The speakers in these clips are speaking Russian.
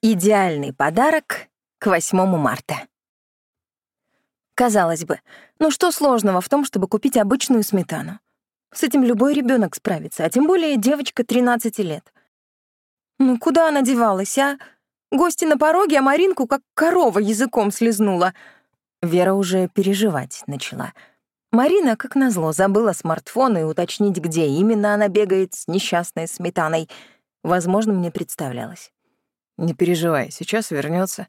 Идеальный подарок к 8 марта. Казалось бы, ну что сложного в том, чтобы купить обычную сметану? С этим любой ребенок справится, а тем более девочка 13 лет. Ну куда она девалась, а? Гости на пороге, а Маринку как корова языком слезнула. Вера уже переживать начала. Марина, как назло, забыла смартфон и уточнить, где именно она бегает с несчастной сметаной. Возможно, мне представлялось. Не переживай, сейчас вернется.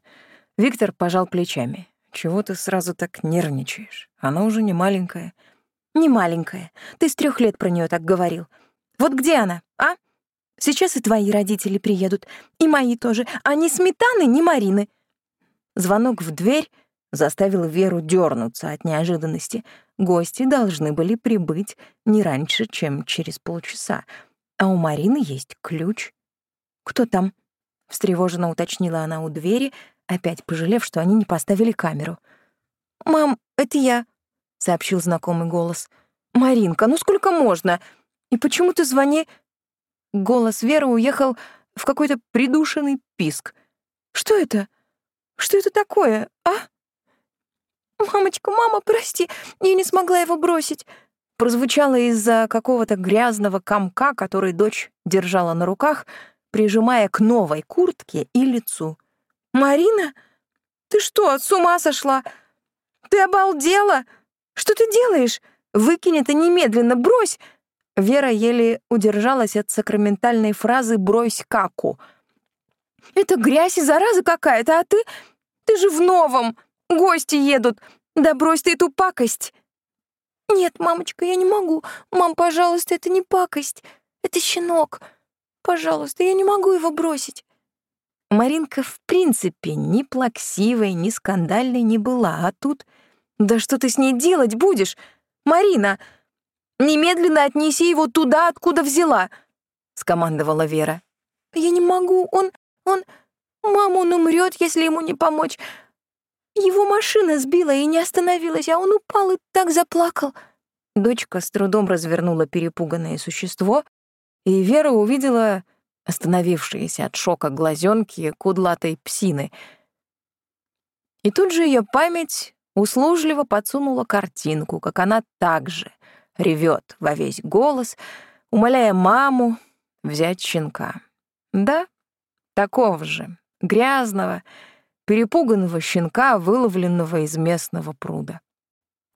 Виктор пожал плечами. Чего ты сразу так нервничаешь? Она уже не маленькая. Не маленькая. Ты с трех лет про нее так говорил. Вот где она, а? Сейчас и твои родители приедут, и мои тоже, а ни сметаны, ни Марины. Звонок в дверь заставил Веру дернуться от неожиданности. Гости должны были прибыть не раньше, чем через полчаса, а у Марины есть ключ. Кто там? Встревоженно уточнила она у двери, опять пожалев, что они не поставили камеру. «Мам, это я», — сообщил знакомый голос. «Маринка, ну сколько можно? И почему ты звони...» Голос Веры уехал в какой-то придушенный писк. «Что это? Что это такое, а?» «Мамочка, мама, прости, я не смогла его бросить», прозвучало из-за какого-то грязного комка, который дочь держала на руках — прижимая к новой куртке и лицу. «Марина, ты что, с ума сошла? Ты обалдела? Что ты делаешь? Выкинь это немедленно, брось!» Вера еле удержалась от сакраментальной фразы «брось каку». «Это грязь и зараза какая-то, а ты... Ты же в новом! Гости едут! Да брось ты эту пакость!» «Нет, мамочка, я не могу. Мам, пожалуйста, это не пакость. Это щенок. Пожалуйста, я не могу его бросить. Маринка в принципе ни плаксивой, ни скандальной не была, а тут... Да что ты с ней делать будешь? Марина, немедленно отнеси его туда, откуда взяла, — скомандовала Вера. Я не могу, он... он... Мама, он умрет, если ему не помочь. Его машина сбила и не остановилась, а он упал и так заплакал. Дочка с трудом развернула перепуганное существо, и Вера увидела остановившиеся от шока глазенки кудлатой псины. И тут же ее память услужливо подсунула картинку, как она также ревет во весь голос, умоляя маму взять щенка. Да, такого же, грязного, перепуганного щенка, выловленного из местного пруда.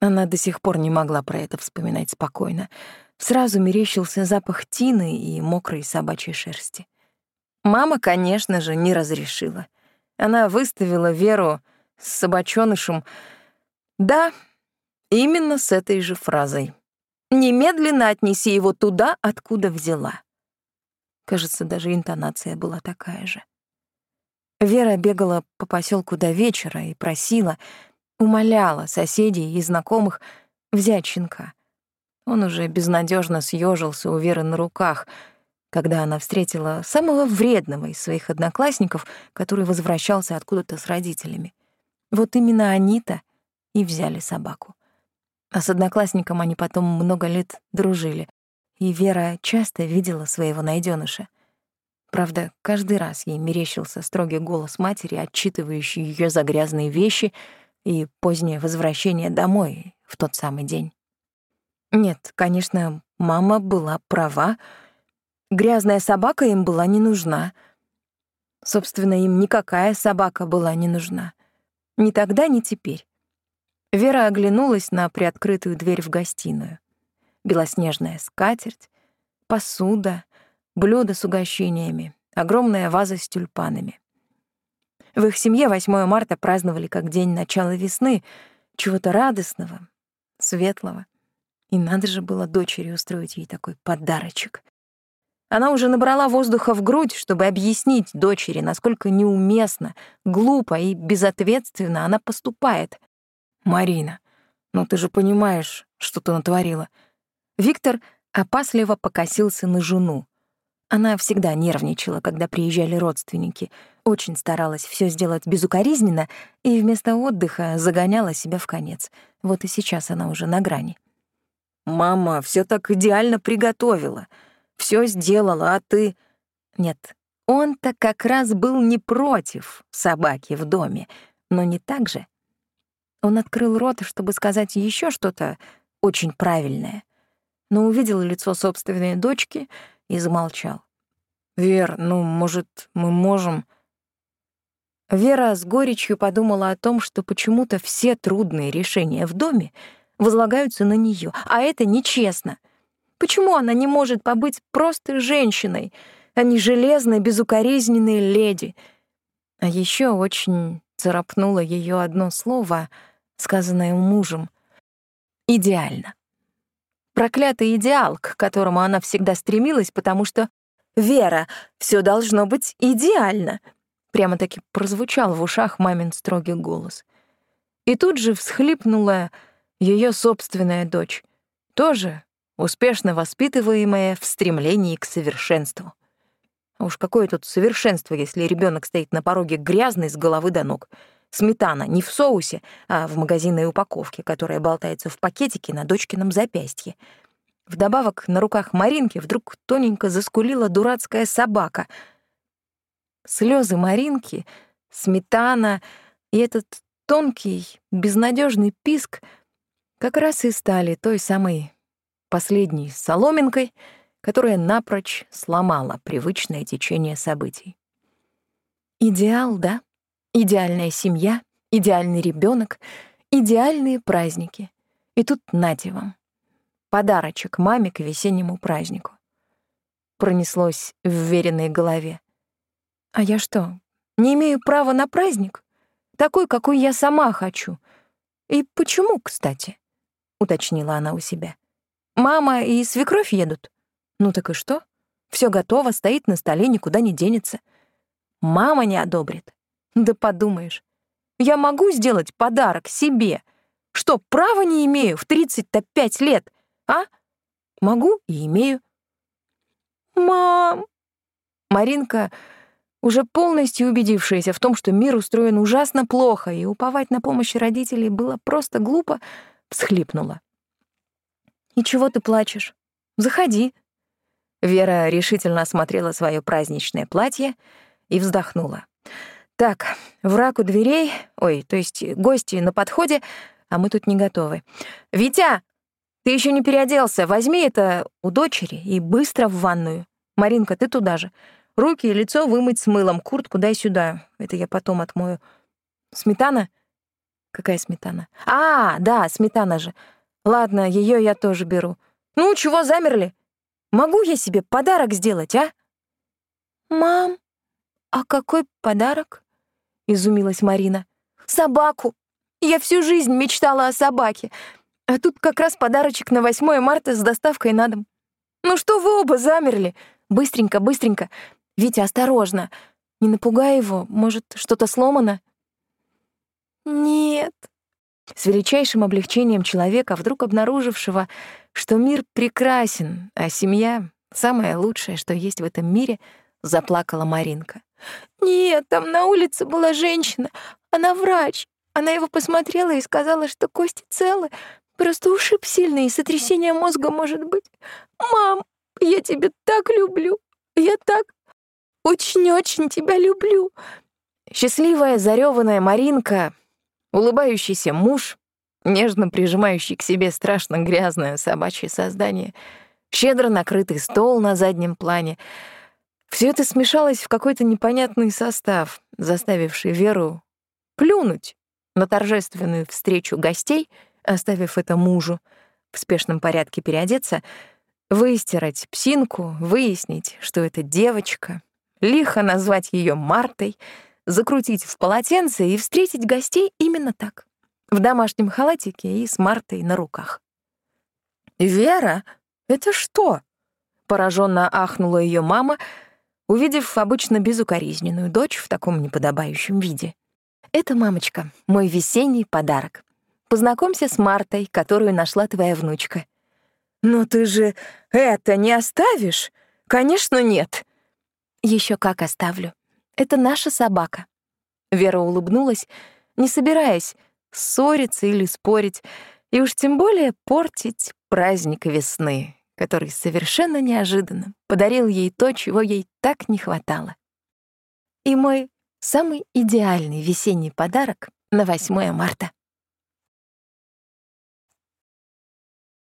Она до сих пор не могла про это вспоминать спокойно — Сразу мерещился запах тины и мокрой собачьей шерсти. Мама, конечно же, не разрешила. Она выставила Веру с собачонышем. Да, именно с этой же фразой. «Немедленно отнеси его туда, откуда взяла». Кажется, даже интонация была такая же. Вера бегала по поселку до вечера и просила, умоляла соседей и знакомых взять щенка — он уже безнадежно съежился у Веры на руках, когда она встретила самого вредного из своих одноклассников, который возвращался откуда-то с родителями. Вот именно они-то и взяли собаку. А с одноклассником они потом много лет дружили, и Вера часто видела своего найденыша. Правда, каждый раз ей мерещился строгий голос матери, отчитывающий ее за грязные вещи и позднее возвращение домой в тот самый день. Нет, конечно, мама была права. Грязная собака им была не нужна. Собственно, им никакая собака была не нужна. Ни тогда, ни теперь. Вера оглянулась на приоткрытую дверь в гостиную. Белоснежная скатерть, посуда, блюда с угощениями, огромная ваза с тюльпанами. В их семье 8 марта праздновали как день начала весны, чего-то радостного, светлого. И надо же было дочери устроить ей такой подарочек. Она уже набрала воздуха в грудь, чтобы объяснить дочери, насколько неуместно, глупо и безответственно она поступает. «Марина, ну ты же понимаешь, что ты натворила». Виктор опасливо покосился на жену. Она всегда нервничала, когда приезжали родственники, очень старалась все сделать безукоризненно и вместо отдыха загоняла себя в конец. Вот и сейчас она уже на грани. Мама все так идеально приготовила. Все сделала, а ты... Нет, Он-то как раз был не против собаки в доме, но не так же. Он открыл рот, чтобы сказать еще что-то очень правильное, но увидел лицо собственной дочки и замолчал. «Вер, ну, может, мы можем...» Вера с горечью подумала о том, что почему-то все трудные решения в доме возлагаются на нее, а это нечестно. Почему она не может побыть просто женщиной, а не железной, безукоризненной леди? А еще очень царапнуло ее одно слово, сказанное мужем. «Идеально». Проклятый идеал, к которому она всегда стремилась, потому что «Вера, все должно быть идеально», прямо-таки прозвучал в ушах мамин строгий голос. И тут же всхлипнула ее собственная дочь, тоже успешно воспитываемая в стремлении к совершенству. Уж какое тут совершенство, если ребенок стоит на пороге грязный с головы до ног. Сметана не в соусе, а в магазинной упаковке, которая болтается в пакетике на дочкином запястье. Вдобавок на руках Маринки вдруг тоненько заскулила дурацкая собака. Слезы Маринки, сметана и этот тонкий, безнадежный писк как раз и стали той самой последней соломинкой, которая напрочь сломала привычное течение событий. Идеал, да? Идеальная семья, идеальный ребенок, идеальные праздники. И тут нате вам. Подарочек маме к весеннему празднику. Пронеслось в веренной голове. А я что, не имею права на праздник? Такой, какой я сама хочу. И почему, кстати? Уточнила она у себя. Мама и свекровь едут. Ну так и что? Все готово, стоит на столе, никуда не денется. Мама не одобрит. Да подумаешь. Я могу сделать подарок себе. Что, права не имею в 35 лет? А? Могу и имею. Мам! Маринка, уже полностью убедившаяся в том, что мир устроен ужасно плохо, и уповать на помощь родителей было просто глупо, всхлипнула. «И чего ты плачешь? Заходи». Вера решительно осмотрела свое праздничное платье и вздохнула. «Так, враг у дверей, ой, то есть гости на подходе, а мы тут не готовы. Витя, ты еще не переоделся. Возьми это у дочери и быстро в ванную. Маринка, ты туда же. Руки и лицо вымыть с мылом, куртку дай сюда. Это я потом отмою. Сметана? Какая сметана? А, да, сметана же. Ладно, ее я тоже беру. Ну, чего замерли? Могу я себе подарок сделать, а? Мам, а какой подарок? Изумилась Марина. Собаку. Я всю жизнь мечтала о собаке. А тут как раз подарочек на 8 марта с доставкой на дом. Ну что вы оба замерли? Быстренько, быстренько. Витя, осторожно. Не напугай его, может, что-то сломано? Нет. С величайшим облегчением человека, вдруг обнаружившего, что мир прекрасен, а семья — самое лучшее, что есть в этом мире, заплакала Маринка. «Нет, там на улице была женщина, она врач. Она его посмотрела и сказала, что кости целы, Просто ушиб сильный, и сотрясение мозга может быть. Мам, я тебя так люблю. Я так очень-очень тебя люблю. Счастливая, зареванная Маринка, улыбающийся муж, нежно прижимающий к себе страшно грязное собачье создание, щедро накрытый стол на заднем плане. Все это смешалось в какой-то непонятный состав, заставивший Веру плюнуть на торжественную встречу гостей — оставив это мужу, в спешном порядке переодеться, выстирать псинку, выяснить, что это девочка, лихо назвать ее Мартой, закрутить в полотенце и встретить гостей именно так, в домашнем халатике и с Мартой на руках. «Вера, это что?» — пораженно ахнула ее мама, увидев обычно безукоризненную дочь в таком неподобающем виде. «Это, мамочка, мой весенний подарок. Познакомься с Мартой, которую нашла твоя внучка». «Но ты же это не оставишь?» «Конечно, нет». Еще как оставлю. Это наша собака». Вера улыбнулась, не собираясь ссориться или спорить, и уж тем более портить праздник весны, который совершенно неожиданно подарил ей то, чего ей так не хватало. и мой самый идеальный весенний подарок на 8 марта.